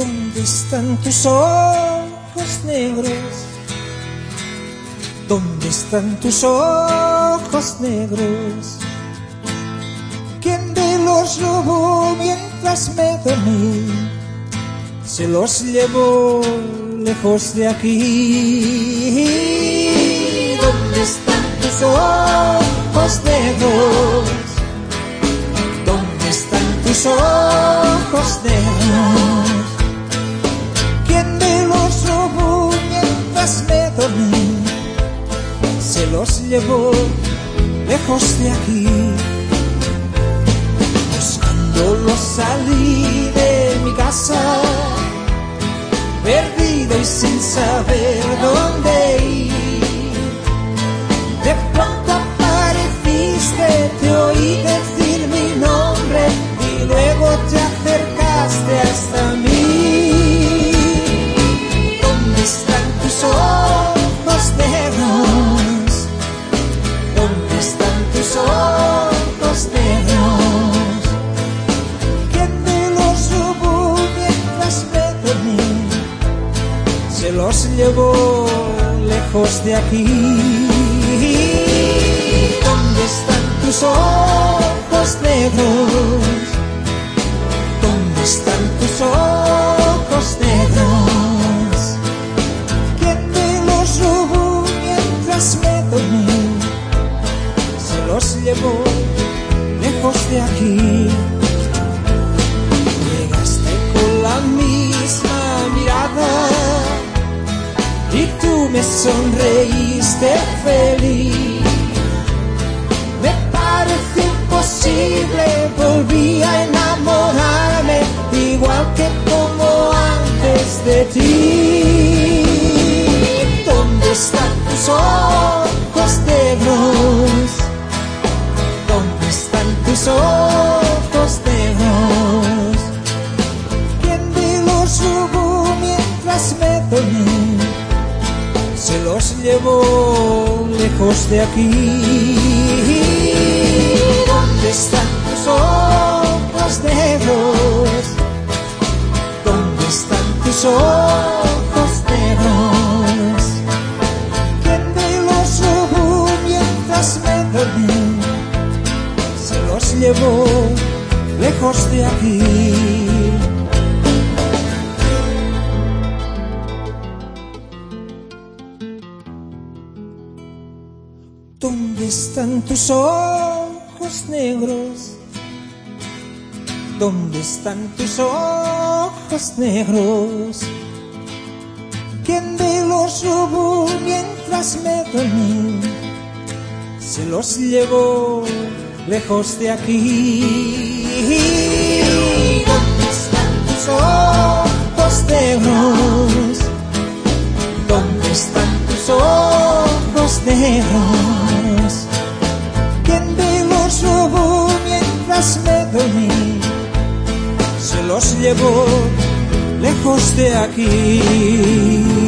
¿Dónde están tus ojos negros? ¿Dónde están tus ojos negros? ¿Quién de los robó mientras me dormí? Se los llevó lejos de aquí. ¿Dónde están los llevó lejos de aquí. Buscándolos salí de mi casa perdido y sin saber dónde ir. De llevó lejos de aquí. ¿Dónde están tus ojos negros? Tú me sonreíste feliz. Me parece imposible, volví a enamorarme igual que como antes de ti. ¿Dónde están tus ojos negros? ¿Dónde están tus ojos los llevó lejos de aquí. ¿Dónde están tus ojos negros? ¿Dónde están tus ojos negros? ¿Quién me los robó mientras me dormí? Se los llevó lejos de aquí. ¿Dónde están tus ojos negros? ¿Dónde están tus ojos negros? ¿Quién me los robó mientras me dormí? Se los llevó lejos de aquí. ¿Dónde están tus ojos negros? ¿Dónde están tus ojos negros? Llevó lejos de aquí.